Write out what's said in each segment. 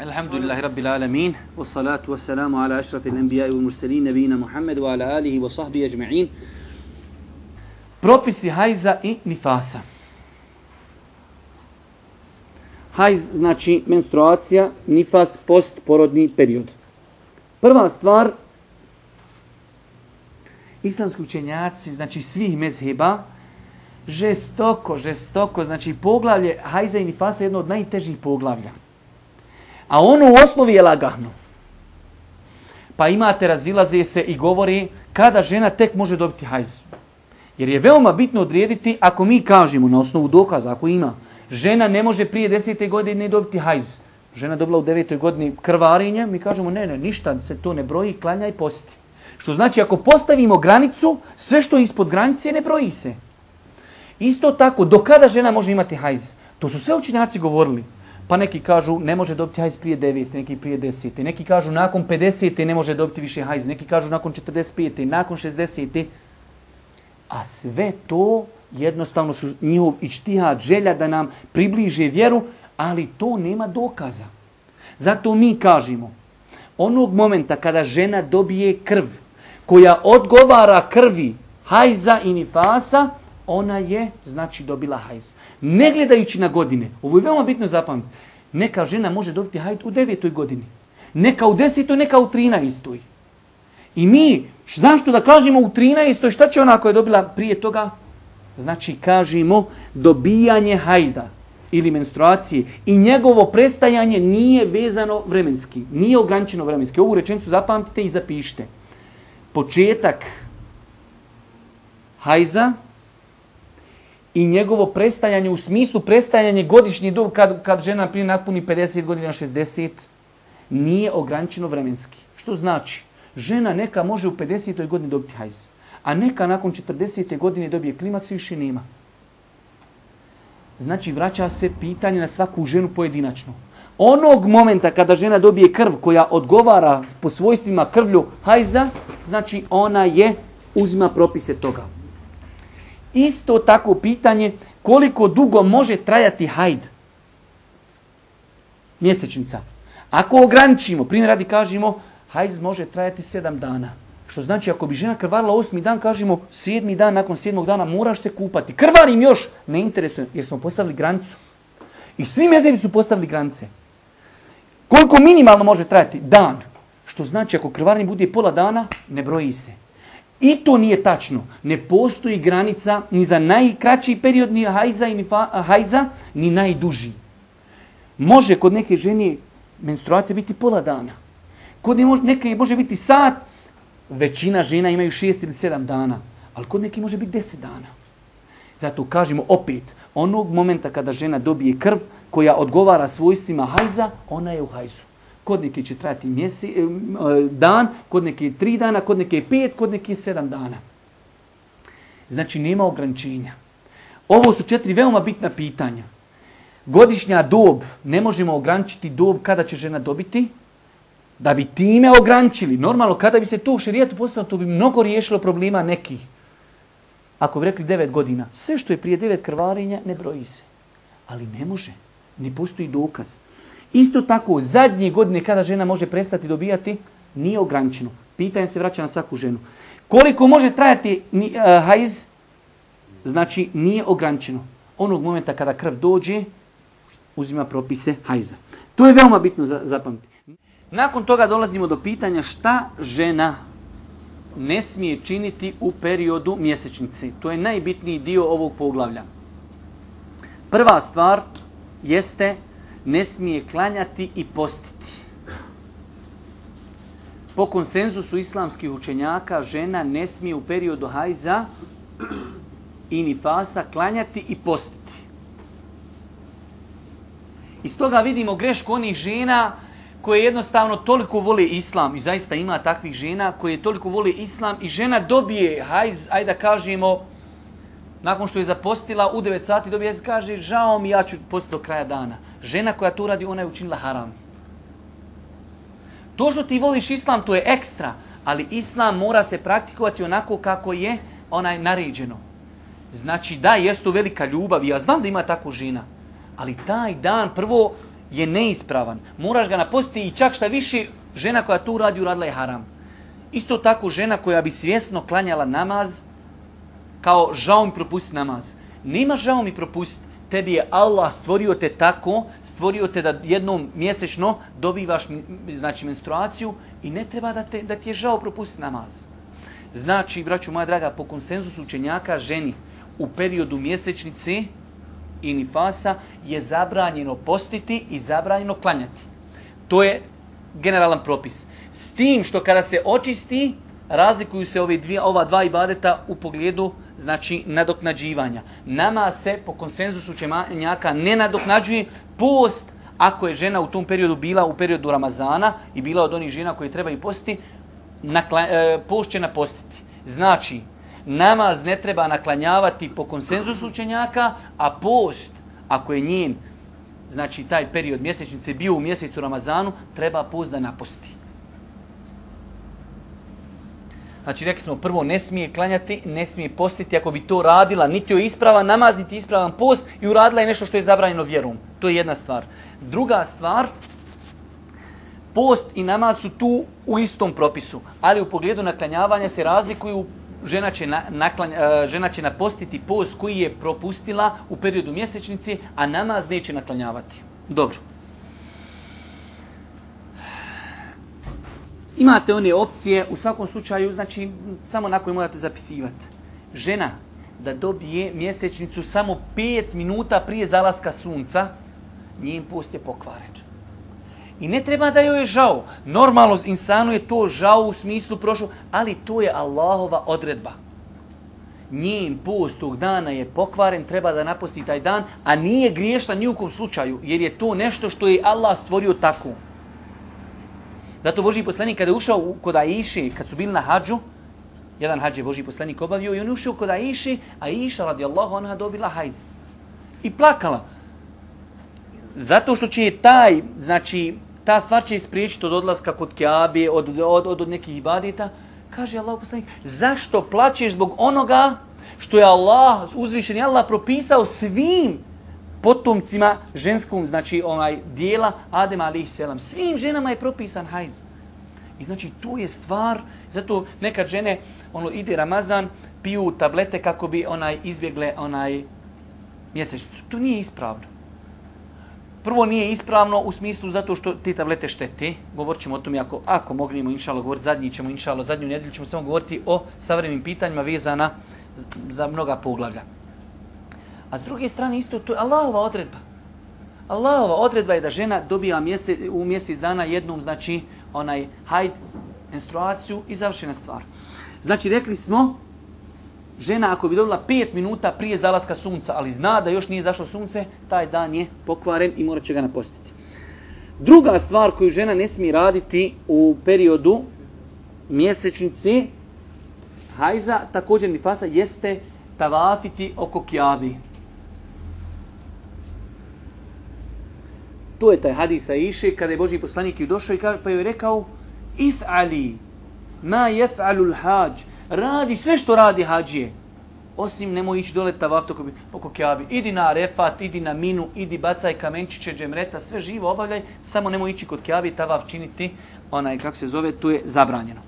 الحمد لله رب العالمين والصلاة والسلام على أشرف الأنبياء والمرسلين نبينا محمد وعلى آله وصحبه أجمعين Propisi hajza i nifasa. Hajz znači menstruacija, nifas postporodni period. Prva stvar, islamski učenjaci, znači svih mezheba, žestoko, žestoko, znači poglavlje hajza i nifasa je jedno od najtežih poglavlja. A ono u osnovi je lagano. Pa imate, razilaze se i govori kada žena tek može dobiti hajz. Jer je veoma bitno odrijediti ako mi kažemo na osnovu dokaza, ako ima, žena ne može prije desete godine dobiti hajz. Žena dobila u devetoj godini krvarenje, mi kažemo ne, ne, ništa se to ne broji, klanja i posti. Što znači ako postavimo granicu, sve što je ispod granice ne broji se. Isto tako, do kada žena može imati hajz? To su sve učinjaci govorili. Pa neki kažu ne može dobiti hajz prije 9, neki prije 10. Neki kažu nakon 50. ne može dobiti više hajz. Neki kažu nakon 45. nakon 60. A sve to jednostavno su njihov ičtihad želja da nam približe vjeru, ali to nema dokaza. Zato mi kažemo, onog momenta kada žena dobije krv, koja odgovara krvi hajza i nifasa, ona je, znači, dobila hajz. Ne gledajući na godine, ovo je veoma bitno zapamtiti, neka žena može dobiti hajz u devetoj godini, neka u desetoj, neka u trinaestoj. I mi, zašto da kažemo u 13. šta će ona koja je dobila prije toga? Znači kažemo dobijanje hajda ili menstruacije i njegovo prestajanje nije vezano vremenski, nije ograničeno vremenski. Ovu rečenicu zapamtite i zapišite. Početak hajza i njegovo prestajanje u smislu prestajanje godišnji dob kad, kad žena prije napuni 50 godina 60 nije ograničeno vremenski. Što znači? Žena neka može u 50. godini dobiti hajz, a neka nakon 40. godine dobije klimaks i više nema. Znači vraća se pitanje na svaku ženu pojedinačno. Onog momenta kada žena dobije krv koja odgovara po svojstvima krvlju hajza, znači ona je uzima propise toga. Isto tako pitanje koliko dugo može trajati hajd. Mjesečnica. Ako ograničimo, primjer radi kažemo, hajz može trajati sedam dana. Što znači ako bi žena krvarila osmi dan, kažemo sedmi dan, nakon sedmog dana moraš se kupati. Krvarim još, ne interesuje, jer smo postavili granicu. I svi mezevi su postavili granice. Koliko minimalno može trajati? Dan. Što znači ako krvarim bude pola dana, ne broji se. I to nije tačno. Ne postoji granica ni za najkraći period ni hajza, ni hajza, ni najduži. Može kod neke žene menstruacija biti pola dana. Kod neke može biti sat, većina žena imaju šest ili sedam dana, ali kod neke može biti deset dana. Zato kažemo opet, onog momenta kada žena dobije krv koja odgovara svojstvima hajza, ona je u hajzu. Kod neke će trajati mjesi, e, dan, kod neke tri dana, kod neke pet, kod neke sedam dana. Znači nema ograničenja. Ovo su četiri veoma bitna pitanja. Godišnja dob, ne možemo ograničiti dob kada će žena dobiti, da bi time ograničili. Normalno, kada bi se to u širijetu postavilo, to bi mnogo riješilo problema nekih. Ako bi rekli devet godina, sve što je prije devet krvarenja ne broji se. Ali ne može. Ne postoji dokaz. Isto tako, zadnje godine kada žena može prestati dobijati, nije ograničeno. Pitanje se vraća na svaku ženu. Koliko može trajati uh, hajz? Znači, nije ograničeno. Onog momenta kada krv dođe, uzima propise hajza. To je veoma bitno za, zapamtiti. Nakon toga dolazimo do pitanja šta žena ne smije činiti u periodu mjesečnice. To je najbitniji dio ovog poglavlja. Prva stvar jeste ne smije klanjati i postiti. Po konsenzusu islamskih učenjaka žena ne smije u periodu hajza i nifasa klanjati i postiti. Iz toga vidimo grešku onih žena koje jednostavno toliko vole islam i zaista ima takvih žena koje toliko vole islam i žena dobije, hajz, ajde da kažemo, nakon što je zapostila u 9 sati dobije kaže žao mi ja ću postiti do kraja dana. Žena koja to radi ona je učinila haram. To što ti voliš islam to je ekstra, ali islam mora se praktikovati onako kako je onaj naređeno. Znači da, jest velika ljubav ja znam da ima takvu žena, ali taj dan prvo je neispravan. Moraš ga napostiti i čak šta više žena koja tu radi uradila je haram. Isto tako žena koja bi svjesno klanjala namaz, kao žao mi propustiti namaz. Nema žao mi propustiti. Tebi je Allah stvorio te tako, stvorio te da jednom mjesečno dobivaš znači, menstruaciju i ne treba da, te, da ti je žao propustiti namaz. Znači, braću moja draga, po konsenzusu učenjaka ženi u periodu mjesečnice i nifasa je zabranjeno postiti i zabranjeno klanjati. To je generalan propis. S tim što kada se očisti, razlikuju se ove dvije, ova dva ibadeta u pogledu znači nadoknađivanja. Nama se po konsenzusu čemanjaka ne nadoknađuje post ako je žena u tom periodu bila u periodu Ramazana i bila od onih žena koji trebaju postiti, nakla, e, post će napostiti. Znači, namaz ne treba naklanjavati po konsenzusu učenjaka, a post, ako je njen, znači taj period mjesečnice bio u mjesecu Ramazanu, treba post da naposti. Znači rekli smo prvo ne smije klanjati, ne smije postiti ako bi to radila, niti joj ispravan namaz, niti ispravan post i uradila je nešto što je zabranjeno vjerom. To je jedna stvar. Druga stvar, post i namaz su tu u istom propisu, ali u pogledu naklanjavanja se razlikuju žena će, na, naklanj, e, žena će napostiti post koji je propustila u periodu mjesečnici, a namaz neće naklanjavati. Dobro. Imate one opcije, u svakom slučaju, znači, samo na koje morate zapisivati. Žena da dobije mjesečnicu samo 5 minuta prije zalaska sunca, njen post je pokvaren. I ne treba da joj je žao. Normalno, insanu je to žao u smislu prošlo, ali to je Allahova odredba. Njen post tog dana je pokvaren, treba da naposti taj dan, a nije griješna nijukom slučaju, jer je to nešto što je Allah stvorio tako. Zato Boži poslanik kada je ušao kod Aiši, kad su bili na hađu, jedan hađ je Boži poslanik obavio i on ušao kod Aiši, a Aiša radijallahu anha dobila hajz. I plakala. Zato što će taj, znači, ta stvar će ispriječiti od odlaska kod Kjabe, od, od, od, od nekih ibadita. Kaže Allah poslanik, zašto plaćeš zbog onoga što je Allah, uzvišeni Allah, propisao svim potomcima ženskom, znači onaj dijela Adem alaihi selam. Svim ženama je propisan hajz. I znači tu je stvar, zato nekad žene ono ide Ramazan, piju tablete kako bi onaj izbjegle onaj mjesečnicu. To nije ispravno. Prvo nije ispravno u smislu zato što te tablete štete. Govorit ćemo o tom ako, ako mognemo inšalo govoriti, zadnji ćemo inšalo, zadnju nedelju ćemo samo govoriti o savremenim pitanjima vezana za mnoga poglavlja. A s druge strane isto to je Allahova odredba. Allahova odredba je da žena dobija mjesec, u mjesec dana jednom, znači, onaj hajd, menstruaciju i završena stvar. Znači, rekli smo, žena ako bi dobila 5 minuta prije zalaska sunca, ali zna da još nije zašlo sunce, taj dan je pokvaren i morat će ga napostiti. Druga stvar koju žena ne smije raditi u periodu mjesečnice, hajza, također nifasa, jeste tavafiti oko kjabi. To je taj hadis Aisha kada je Boži poslanik i došao i pa joj rekao if ali ma yef'alu al-hajj radi sve što radi hađije osim nemoj ići dole tavaf toko oko Kjabi. Idi na Arefat, idi na Minu, idi bacaj kamenčiće, džemreta, sve živo obavljaj, samo nemoj ići kod Kjabi tavaf činiti, onaj, kako se zove, tu je zabranjeno.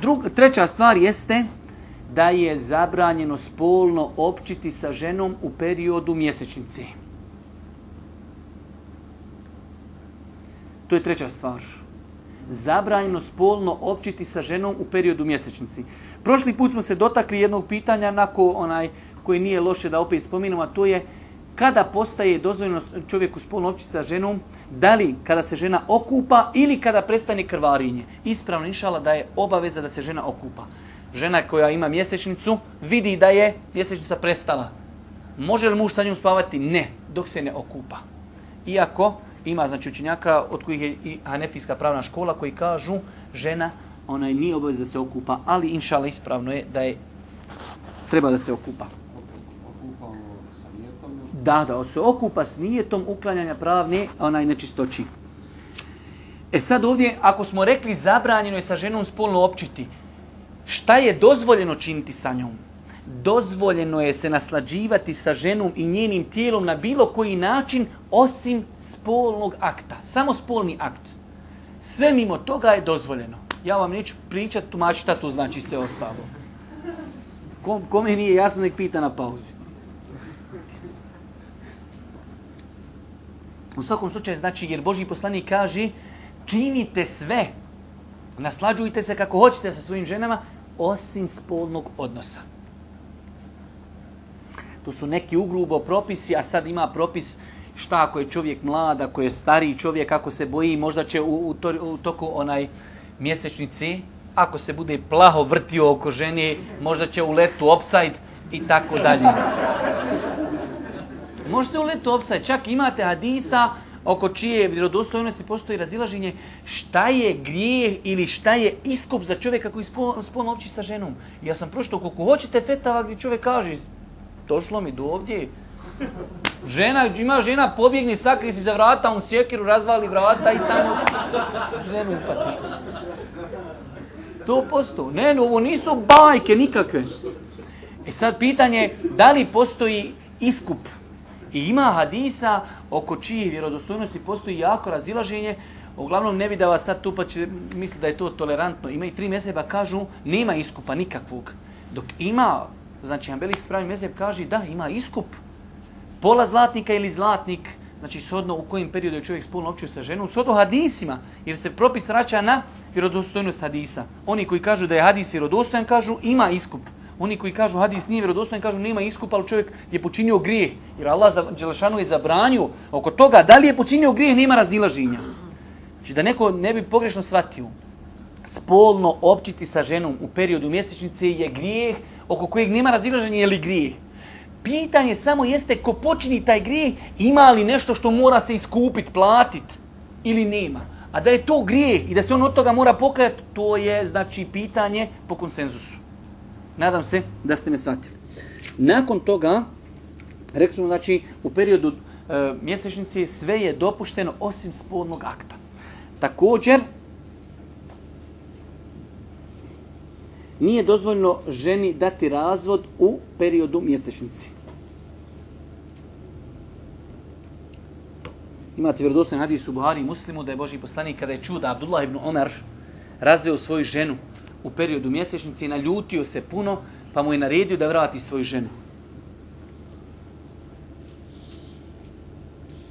Drug, treća stvar jeste da je zabranjeno spolno općiti sa ženom u periodu mjesečnice. To je treća stvar. Zabranjeno spolno općiti sa ženom u periodu mjesečnici. Prošli put smo se dotakli jednog pitanja nako onaj koji nije loše da opet spominemo, a to je kada postaje dozvoljeno čovjeku spolno općiti sa ženom, da li kada se žena okupa ili kada prestane krvarinje. Ispravno inšala da je obaveza da se žena okupa. Žena koja ima mjesečnicu vidi da je mjesečnica prestala. Može li muž sa njom spavati? Ne, dok se ne okupa. Iako ima znači učenjaka od kojih je i Hanefijska pravna škola koji kažu žena ona nije obaveza da se okupa, ali inšala ispravno je da je treba da se okupa. Da, da se okupa s nijetom uklanjanja pravne onaj nečistoći. E sad ovdje, ako smo rekli zabranjeno je sa ženom spolno općiti, šta je dozvoljeno činiti sa njom? Dozvoljeno je se naslađivati sa ženom i njenim tijelom na bilo koji način, osim spolnog akta. Samo spolni akt. Sve mimo toga je dozvoljeno. Ja vam neću pričati, tumačiti šta to znači sve ostalo. Kome nije jasno, nek pita na pauzi. U svakom slučaju znači, jer Boži poslanik kaže, činite sve, naslađujte se kako hoćete sa svojim ženama, osim spolnog odnosa. To su neki ugrubo propisi, a sad ima propis šta ako je čovjek mlad, ako je stariji čovjek, ako se boji, možda će u, u, to, u toku onaj mjesečnici, ako se bude plaho vrtio oko žene, možda će u letu upside i tako dalje. Može se u letu offside, čak imate hadisa oko čije vjerodostojnosti postoji razilaženje šta je grijeh ili šta je iskup za čovjeka koji spolno, opći sa ženom. Ja sam prošlo koliko hoćete fetava gdje čovjek kaže došlo mi do ovdje. Žena, ima žena, pobjegni, sakri si za vrata, on sjekiru, razvali vrata i tamo ženu upati. To posto. Ne, ovo nisu bajke nikakve. E sad pitanje, da li postoji iskup? I ima hadisa oko čije vjerodostojnosti postoji jako razilaženje. Uglavnom ne bi da vas sad tu pa će misli da je to tolerantno. Ima i tri mezeba kažu nema iskupa nikakvog. Dok ima, znači Ambelijski pravi mezeb kaže da ima iskup. Pola zlatnika ili zlatnik, znači shodno u kojim periodu je čovjek spolno općio sa ženom, shodno hadisima, jer se propis vraća na vjerodostojnost hadisa. Oni koji kažu da je hadis vjerodostojan kažu ima iskup. Oni koji kažu hadis nije vjerodostojan kažu nema iskupa, ali čovjek je počinio grijeh. Jer Allah Đelešanu je zabranio oko toga da li je počinio grijeh nema razilaženja. Znači da neko ne bi pogrešno shvatio. Spolno općiti sa ženom u periodu mjesečnice je grijeh oko kojeg nema razilaženja je li grijeh. Pitanje samo jeste ko počini taj grijeh ima li nešto što mora se iskupiti, platiti ili nema. A da je to grijeh i da se on od toga mora pokajati, to je znači pitanje po konsenzusu. Nadam se da ste me shvatili. Nakon toga, rekli smo, znači, u periodu e, mjesečnice sve je dopušteno osim spolnog akta. Također, nije dozvoljno ženi dati razvod u periodu mjesečnici. Imate vjerodostan hadis u Buhari i Muslimu da je Boži poslanik kada je čuo da Abdullah ibn Omer razveo svoju ženu u periodu mjesečnice i naljutio se puno, pa mu je naredio da vrati svoju ženu.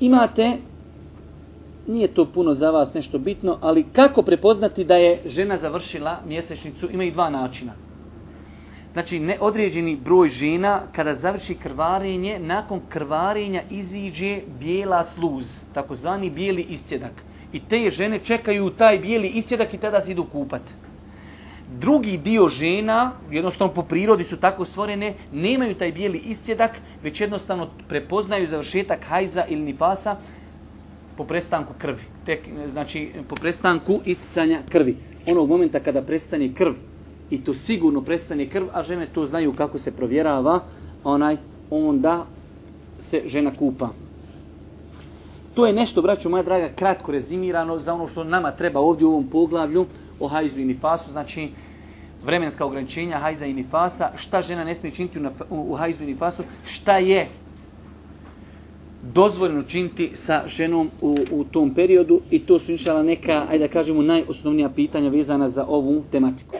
Imate, nije to puno za vas nešto bitno, ali kako prepoznati da je žena završila mjesečnicu, ima i dva načina. Znači, neodređeni broj žena, kada završi krvarenje, nakon krvarenja iziđe bijela sluz, takozvani bijeli istjedak. I te žene čekaju taj bijeli istjedak i tada se idu kupati drugi dio žena, jednostavno po prirodi su tako stvorene, nemaju taj bijeli iscjedak, već jednostavno prepoznaju završetak hajza ili nifasa po prestanku krvi. Tek, znači, po prestanku isticanja krvi. Onog momenta kada prestane krv, i to sigurno prestane krv, a žene to znaju kako se provjerava, onaj, onda se žena kupa. To je nešto, braćo moja draga, kratko rezimirano za ono što nama treba ovdje u ovom poglavlju o hajzu i nifasu, znači vremenska ograničenja hajza i nifasa, šta žena ne smije činiti u, u hajzu i nifasu, šta je dozvoljeno činiti sa ženom u, u tom periodu i to su inšala neka, ajde da kažemo, najosnovnija pitanja vezana za ovu tematiku.